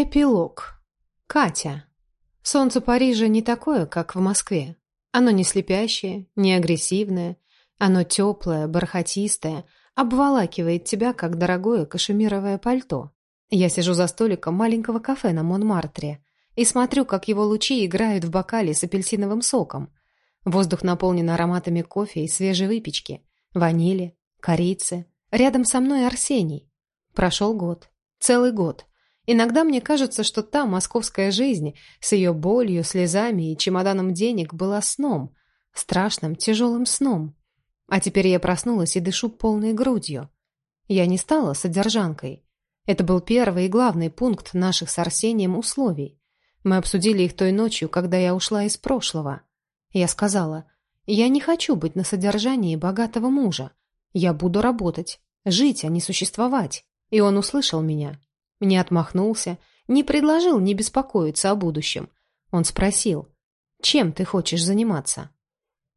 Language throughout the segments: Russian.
Эпилог. Катя. Солнце Парижа не такое, как в Москве. Оно не слепящее, не агрессивное. Оно теплое, бархатистое, обволакивает тебя, как дорогое кашемировое пальто. Я сижу за столиком маленького кафе на Монмартре и смотрю, как его лучи играют в бокале с апельсиновым соком. Воздух наполнен ароматами кофе и свежей выпечки, ванили, корицы. Рядом со мной Арсений. Прошел год. Целый год. Иногда мне кажется, что та московская жизнь с ее болью, слезами и чемоданом денег была сном, страшным, тяжелым сном. А теперь я проснулась и дышу полной грудью. Я не стала содержанкой. Это был первый и главный пункт наших с Арсением условий. Мы обсудили их той ночью, когда я ушла из прошлого. Я сказала, я не хочу быть на содержании богатого мужа. Я буду работать, жить, а не существовать. И он услышал меня. Не отмахнулся, не предложил не беспокоиться о будущем. Он спросил, чем ты хочешь заниматься?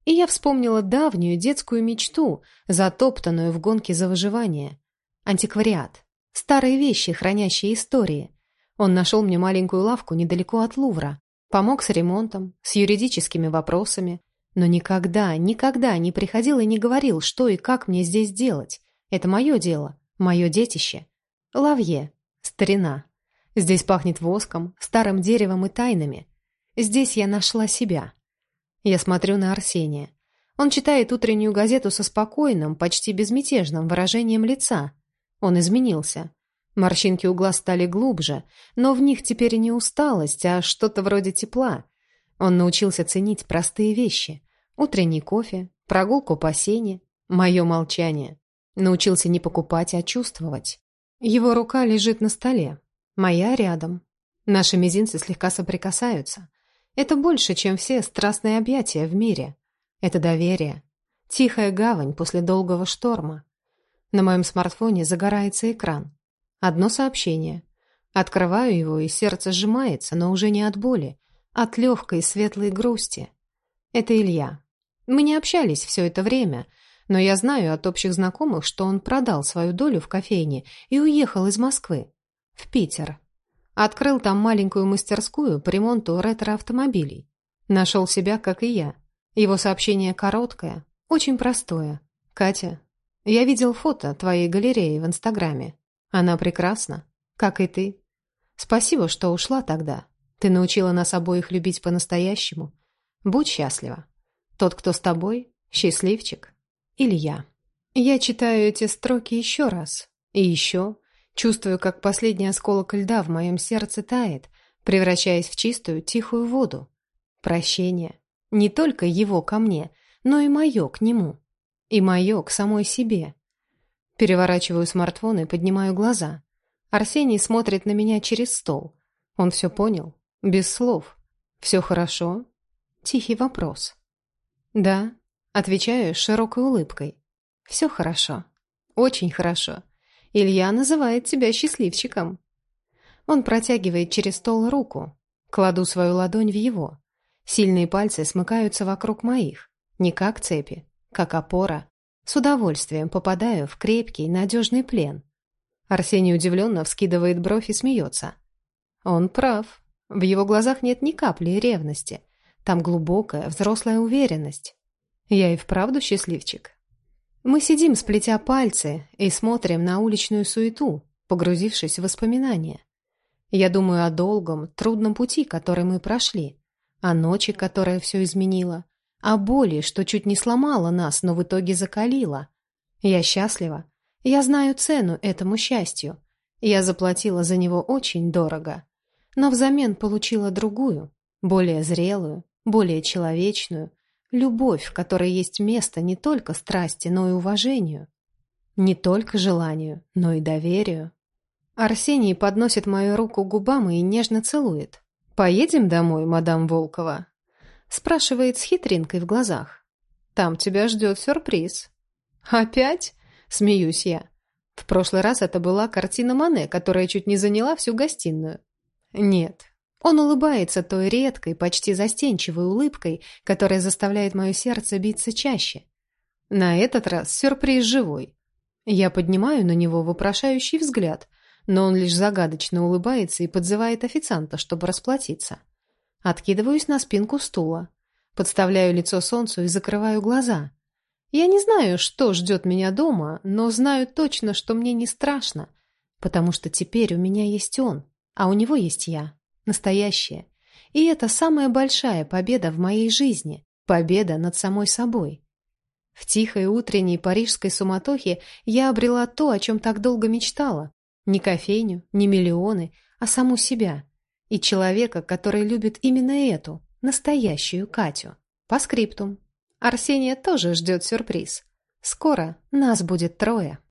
И я вспомнила давнюю детскую мечту, затоптанную в гонке за выживание. Антиквариат. Старые вещи, хранящие истории. Он нашел мне маленькую лавку недалеко от Лувра. Помог с ремонтом, с юридическими вопросами. Но никогда, никогда не приходил и не говорил, что и как мне здесь делать. Это мое дело, мое детище. Лавье, Старина. Здесь пахнет воском, старым деревом и тайнами. Здесь я нашла себя. Я смотрю на Арсения. Он читает утреннюю газету со спокойным, почти безмятежным выражением лица. Он изменился. Морщинки у глаз стали глубже, но в них теперь не усталость, а что-то вроде тепла. Он научился ценить простые вещи. Утренний кофе, прогулку по сене, мое молчание. Научился не покупать, а чувствовать. Его рука лежит на столе, моя рядом. Наши мизинцы слегка соприкасаются. Это больше, чем все страстные объятия в мире. Это доверие. Тихая гавань после долгого шторма. На моем смартфоне загорается экран. Одно сообщение. Открываю его, и сердце сжимается, но уже не от боли, от легкой светлой грусти. Это Илья. Мы не общались все это время, но я знаю от общих знакомых, что он продал свою долю в кофейне и уехал из Москвы. В Питер. Открыл там маленькую мастерскую по ремонту ретро-автомобилей. Нашел себя, как и я. Его сообщение короткое, очень простое. «Катя, я видел фото твоей галереи в Инстаграме. Она прекрасна, как и ты. Спасибо, что ушла тогда. Ты научила нас обоих любить по-настоящему. Будь счастлива. Тот, кто с тобой, счастливчик». Илья. Я читаю эти строки еще раз. И еще. Чувствую, как последний осколок льда в моем сердце тает, превращаясь в чистую, тихую воду. Прощение. Не только его ко мне, но и мое к нему. И мое к самой себе. Переворачиваю смартфон и поднимаю глаза. Арсений смотрит на меня через стол. Он все понял. Без слов. Все хорошо? Тихий вопрос. Да, Отвечаю с широкой улыбкой. «Все хорошо. Очень хорошо. Илья называет тебя счастливчиком». Он протягивает через стол руку. Кладу свою ладонь в его. Сильные пальцы смыкаются вокруг моих. Не как цепи, как опора. С удовольствием попадаю в крепкий, надежный плен. Арсений удивленно вскидывает бровь и смеется. Он прав. В его глазах нет ни капли ревности. Там глубокая, взрослая уверенность. Я и вправду счастливчик. Мы сидим, сплетя пальцы, и смотрим на уличную суету, погрузившись в воспоминания. Я думаю о долгом, трудном пути, который мы прошли, о ночи, которая все изменила, о боли, что чуть не сломала нас, но в итоге закалила. Я счастлива. Я знаю цену этому счастью. Я заплатила за него очень дорого. Но взамен получила другую, более зрелую, более человечную, Любовь, в которой есть место не только страсти, но и уважению. Не только желанию, но и доверию. Арсений подносит мою руку к губам и нежно целует. «Поедем домой, мадам Волкова?» Спрашивает с хитринкой в глазах. «Там тебя ждет сюрприз». «Опять?» — смеюсь я. В прошлый раз это была картина Мане, которая чуть не заняла всю гостиную. «Нет, он улыбается той редкой, почти застенчивой улыбкой, которая заставляет мое сердце биться чаще. На этот раз сюрприз живой. Я поднимаю на него вопрошающий взгляд, но он лишь загадочно улыбается и подзывает официанта, чтобы расплатиться. Откидываюсь на спинку стула, подставляю лицо солнцу и закрываю глаза. Я не знаю, что ждет меня дома, но знаю точно, что мне не страшно, потому что теперь у меня есть он, а у него есть я, настоящая. И это самая большая победа в моей жизни, победа над самой собой. В тихой утренней парижской суматохе я обрела то, о чем так долго мечтала. Не кофейню, не миллионы, а саму себя. И человека, который любит именно эту, настоящую Катю. По скриптум. Арсения тоже ждет сюрприз. Скоро нас будет трое.